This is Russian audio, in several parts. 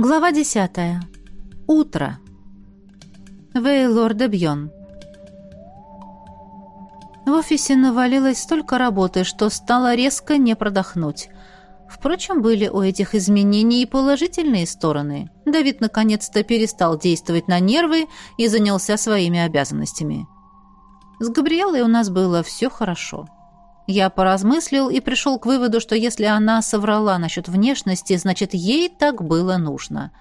Глава десятая. Утро. Вейлор де Бьон. В офисе навалилось столько работы, что стало резко не продохнуть. Впрочем, были у этих изменений и положительные стороны. Давид наконец-то перестал действовать на нервы и занялся своими обязанностями. С Габриэлой у нас было все хорошо. Я поразмыслил и пришел к выводу, что если она соврала насчет внешности, значит, ей так было нужно.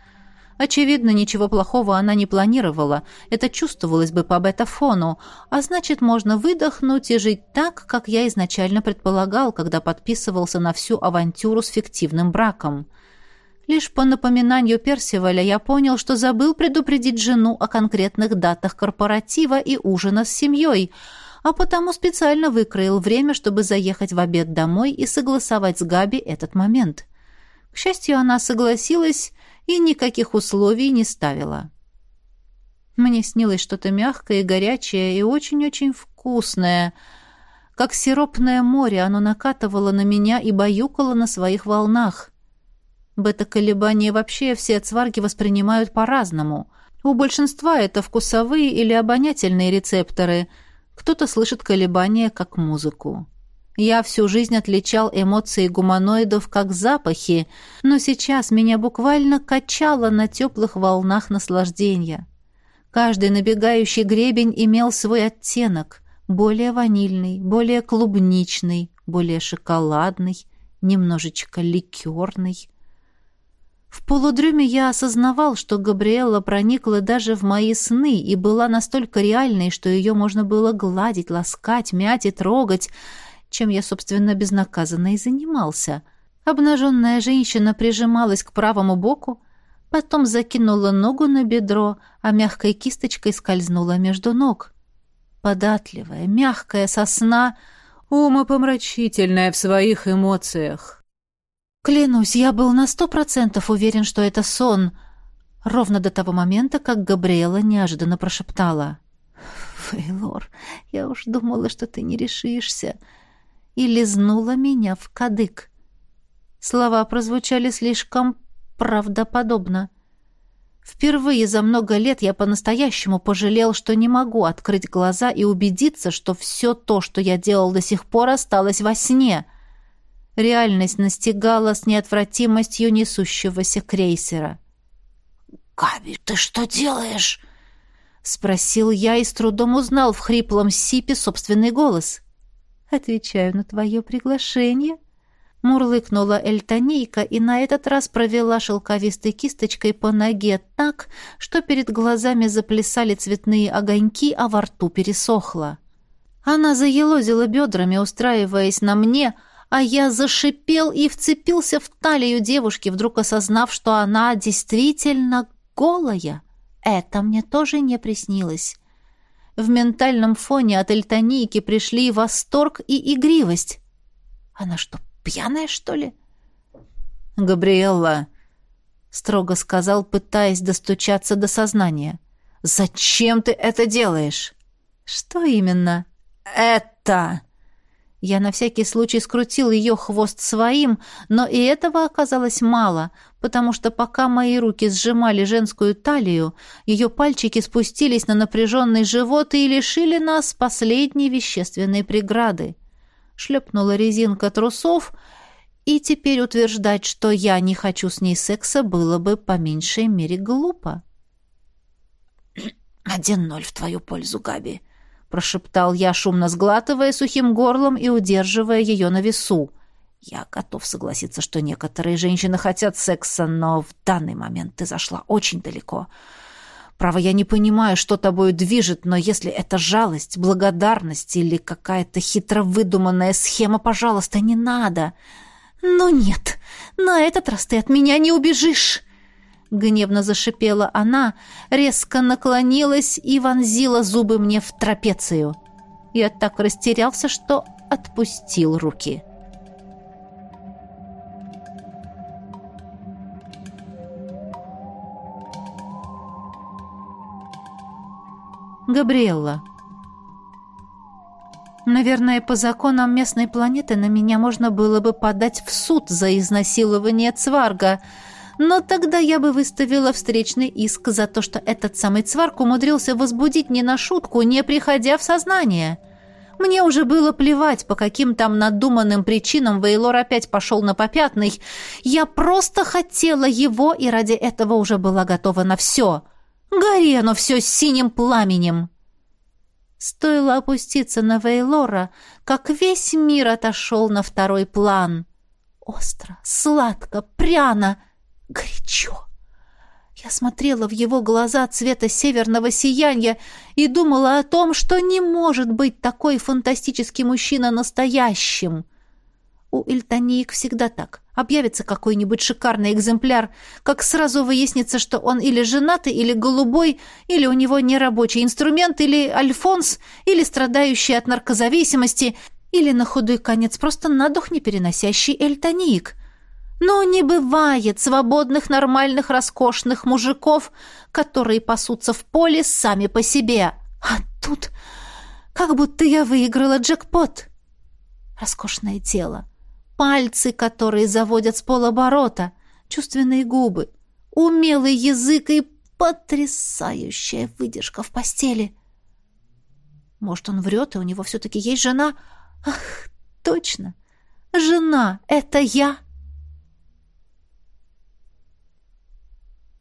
Очевидно, ничего плохого она не планировала. Это чувствовалось бы по бета-фону. А значит, можно выдохнуть и жить так, как я изначально предполагал, когда подписывался на всю авантюру с фиктивным браком. Лишь по напоминанию Персиваля я понял, что забыл предупредить жену о конкретных датах корпоратива и ужина с семьей, а потому специально выкроил время, чтобы заехать в обед домой и согласовать с Габи этот момент. К счастью, она согласилась и никаких условий не ставила. Мне снилось что-то мягкое и горячее и очень-очень вкусное. Как сиропное море оно накатывало на меня и баюкало на своих волнах. Бета-колебания вообще все цварги воспринимают по-разному. У большинства это вкусовые или обонятельные рецепторы. Кто-то слышит колебания как музыку. Я всю жизнь отличал эмоции гуманоидов как запахи, но сейчас меня буквально качало на теплых волнах наслаждения. Каждый набегающий гребень имел свой оттенок, более ванильный, более клубничный, более шоколадный, немножечко ликерный. В полудреме я осознавал, что Габриэла проникла даже в мои сны и была настолько реальной, что ее можно было гладить, ласкать, мять и трогать — чем я, собственно, безнаказанно и занимался. Обнаженная женщина прижималась к правому боку, потом закинула ногу на бедро, а мягкой кисточкой скользнула между ног. Податливая, мягкая сосна, умопомрачительная в своих эмоциях. Клянусь, я был на сто процентов уверен, что это сон, ровно до того момента, как Габриэла неожиданно прошептала. «Фейлор, я уж думала, что ты не решишься и лизнула меня в кадык. Слова прозвучали слишком правдоподобно. Впервые за много лет я по-настоящему пожалел, что не могу открыть глаза и убедиться, что все то, что я делал до сих пор, осталось во сне. Реальность настигала с неотвратимостью несущегося крейсера. «Габи, ты что делаешь?» — спросил я и с трудом узнал в хриплом сипе собственный голос. «Отвечаю на твое приглашение», — мурлыкнула Эльтонейка и на этот раз провела шелковистой кисточкой по ноге так, что перед глазами заплясали цветные огоньки, а во рту пересохло. Она заелозила бедрами, устраиваясь на мне, а я зашипел и вцепился в талию девушки, вдруг осознав, что она действительно голая. Это мне тоже не приснилось. В ментальном фоне от эльтонийки пришли восторг и игривость. Она что, пьяная, что ли? «Габриэлла», — строго сказал, пытаясь достучаться до сознания. «Зачем ты это делаешь?» «Что именно?» «Это!» Я на всякий случай скрутил ее хвост своим, но и этого оказалось мало, потому что пока мои руки сжимали женскую талию, ее пальчики спустились на напряженный живот и лишили нас последней вещественной преграды. Шлепнула резинка трусов, и теперь утверждать, что я не хочу с ней секса, было бы по меньшей мере глупо. «Один ноль в твою пользу, Габи», — прошептал я, шумно сглатывая сухим горлом и удерживая ее на весу. «Я готов согласиться, что некоторые женщины хотят секса, но в данный момент ты зашла очень далеко. Право, я не понимаю, что тобою движет, но если это жалость, благодарность или какая-то хитро выдуманная схема, пожалуйста, не надо». «Ну нет, на этот раз ты от меня не убежишь!» Гневно зашипела она, резко наклонилась и вонзила зубы мне в трапецию. Я так растерялся, что отпустил руки. Габриэлла. Наверное, по законам местной планеты на меня можно было бы подать в суд за изнасилование Цварга — Но тогда я бы выставила встречный иск за то, что этот самый цварк умудрился возбудить не на шутку, не приходя в сознание. Мне уже было плевать, по каким там надуманным причинам Вейлор опять пошел на попятный. Я просто хотела его, и ради этого уже была готова на все. Гори оно все синим пламенем. Стоило опуститься на Вейлора, как весь мир отошел на второй план. Остро, сладко, пряно, горячо. Я смотрела в его глаза цвета северного сияния и думала о том, что не может быть такой фантастический мужчина настоящим. У Эльтониек всегда так. Объявится какой-нибудь шикарный экземпляр, как сразу выяснится, что он или женатый, или голубой, или у него нерабочий инструмент, или альфонс, или страдающий от наркозависимости, или на худой конец просто на дух не переносящий Эльтониек — но не бывает свободных, нормальных, роскошных мужиков, которые пасутся в поле сами по себе. А тут как будто я выиграла джекпот. Роскошное тело, пальцы, которые заводят с полоборота, чувственные губы, умелый язык и потрясающая выдержка в постели. Может, он врет, и у него все-таки есть жена? Ах, точно! Жена — это я!»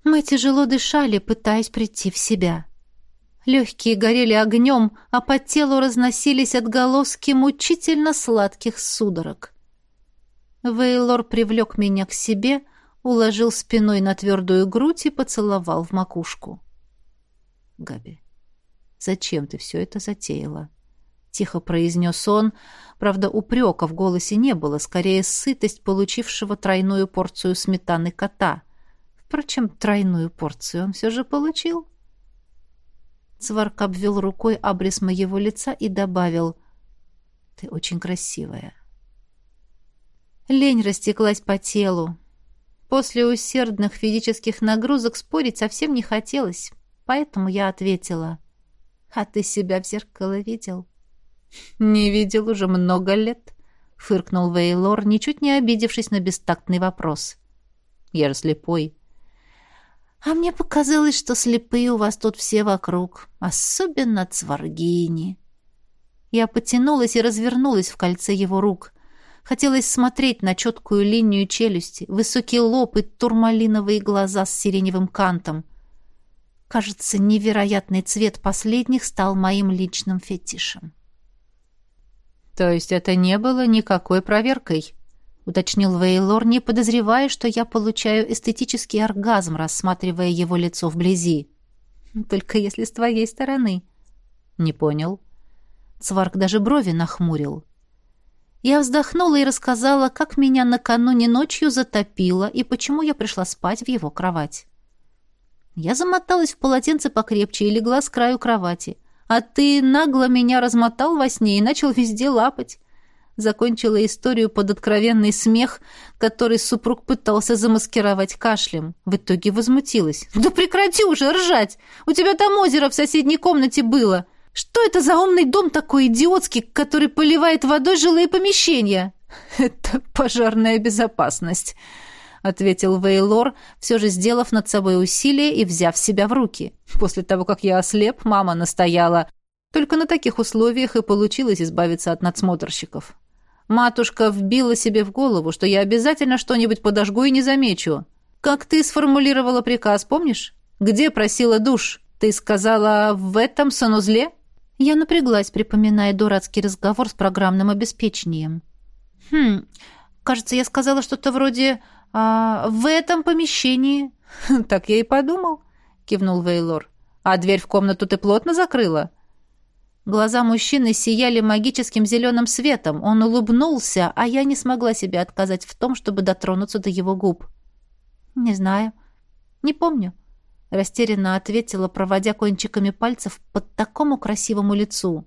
Мы тяжело дышали, пытаясь прийти в себя. Легкие горели огнем, а по телу разносились отголоски мучительно сладких судорог. Вейлор привлек меня к себе, уложил спиной на твердую грудь и поцеловал в макушку. «Габи, зачем ты все это затеяла?» — тихо произнес он. Правда, упрека в голосе не было, скорее сытость получившего тройную порцию сметаны кота. Впрочем, тройную порцию он все же получил. Цварк обвел рукой обрез моего лица и добавил «Ты очень красивая». Лень растеклась по телу. После усердных физических нагрузок спорить совсем не хотелось, поэтому я ответила «А ты себя в зеркало видел?» «Не видел уже много лет», — фыркнул Вейлор, ничуть не обидевшись на бестактный вопрос. «Я же слепой». А мне показалось, что слепые у вас тут все вокруг, особенно цваргини. Я потянулась и развернулась в кольце его рук. Хотелось смотреть на четкую линию челюсти, высокий лоб и турмалиновые глаза с сиреневым кантом. Кажется, невероятный цвет последних стал моим личным фетишем. «То есть это не было никакой проверкой?» Уточнил Вейлор, не подозревая, что я получаю эстетический оргазм, рассматривая его лицо вблизи. Только если с твоей стороны. Не понял. Цварк даже брови нахмурил. Я вздохнула и рассказала, как меня накануне ночью затопило и почему я пришла спать в его кровать. Я замоталась в полотенце покрепче и легла с краю кровати. А ты нагло меня размотал во сне и начал везде лапать закончила историю под откровенный смех, который супруг пытался замаскировать кашлем. В итоге возмутилась. «Да прекрати уже ржать! У тебя там озеро в соседней комнате было! Что это за умный дом такой идиотский, который поливает водой жилые помещения?» «Это пожарная безопасность», — ответил Вейлор, все же сделав над собой усилие и взяв себя в руки. После того, как я ослеп, мама настояла. Только на таких условиях и получилось избавиться от надсмотрщиков. Матушка вбила себе в голову, что я обязательно что-нибудь подожгу и не замечу. Как ты сформулировала приказ, помнишь? Где просила душ? Ты сказала в этом санузле? Я напряглась, припоминая дурацкий разговор с программным обеспечением. Хм, кажется, я сказала что-то вроде а, «в этом помещении». «Так я и подумал», — кивнул Вейлор. «А дверь в комнату ты плотно закрыла?» Глаза мужчины сияли магическим зеленым светом. Он улыбнулся, а я не смогла себе отказать в том, чтобы дотронуться до его губ. «Не знаю. Не помню», — растерянно ответила, проводя кончиками пальцев под такому красивому лицу.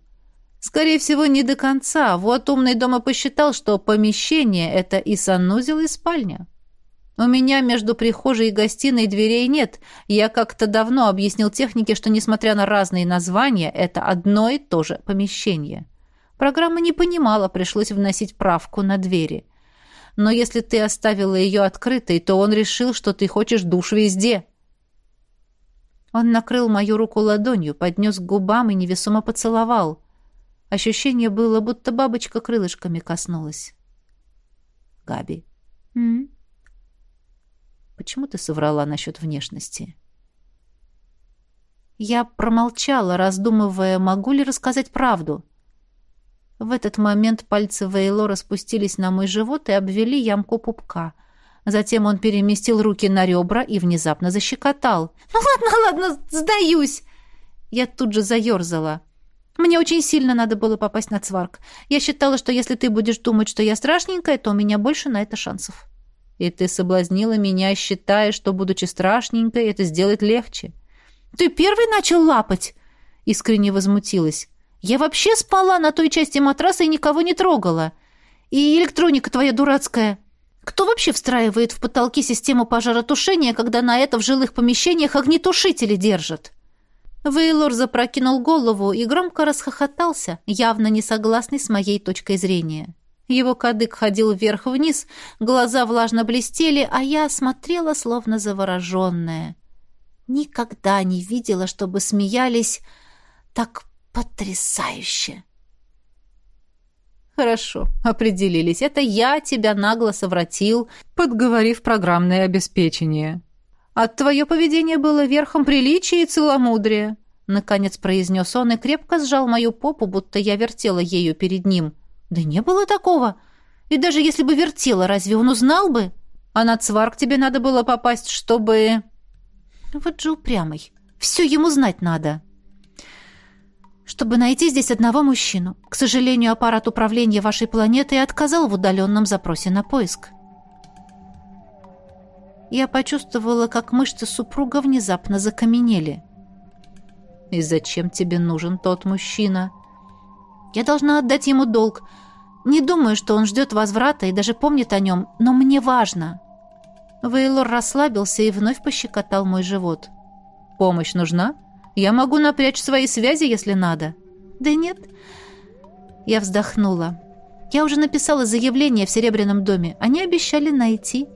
«Скорее всего, не до конца. Вот умный дома посчитал, что помещение — это и санузел, и спальня». У меня между прихожей и гостиной дверей нет. Я как-то давно объяснил технике, что, несмотря на разные названия, это одно и то же помещение. Программа не понимала, пришлось вносить правку на двери. Но если ты оставила ее открытой, то он решил, что ты хочешь душ везде. Он накрыл мою руку ладонью, поднес к губам и невесомо поцеловал. Ощущение было, будто бабочка крылышками коснулась. Габи. М? Почему ты соврала насчет внешности? Я промолчала, раздумывая, могу ли рассказать правду. В этот момент пальцы Вейло распустились на мой живот и обвели ямку пупка. Затем он переместил руки на ребра и внезапно защекотал. «Ну ладно, ладно, сдаюсь!» Я тут же заерзала. Мне очень сильно надо было попасть на цварк. Я считала, что если ты будешь думать, что я страшненькая, то у меня больше на это шансов. И ты соблазнила меня, считая, что, будучи страшненькой, это сделать легче. Ты первый начал лапать? Искренне возмутилась. Я вообще спала на той части матраса и никого не трогала. И электроника твоя дурацкая. Кто вообще встраивает в потолки систему пожаротушения, когда на это в жилых помещениях огнетушители держат? Вейлор запрокинул голову и громко расхохотался, явно не согласный с моей точкой зрения. Его кадык ходил вверх-вниз, глаза влажно блестели, а я смотрела, словно завороженная. Никогда не видела, чтобы смеялись так Потрясающе! Хорошо, определились. Это я тебя нагло совратил, подговорив программное обеспечение. А твое поведение было верхом приличия и целомудрия. Наконец произнес он и крепко сжал мою попу, будто я вертела ею перед ним. Да не было такого. И даже если бы вертела, разве он узнал бы? А на цварк тебе надо было попасть, чтобы... Вот же упрямый. Все ему знать надо чтобы найти здесь одного мужчину. К сожалению, аппарат управления вашей планетой отказал в удаленном запросе на поиск. Я почувствовала, как мышцы супруга внезапно закаменели. «И зачем тебе нужен тот мужчина?» «Я должна отдать ему долг. Не думаю, что он ждет возврата и даже помнит о нем, но мне важно». Вейлор расслабился и вновь пощекотал мой живот. «Помощь нужна?» Я могу напрячь свои связи, если надо». «Да нет». Я вздохнула. «Я уже написала заявление в Серебряном доме. Они обещали найти».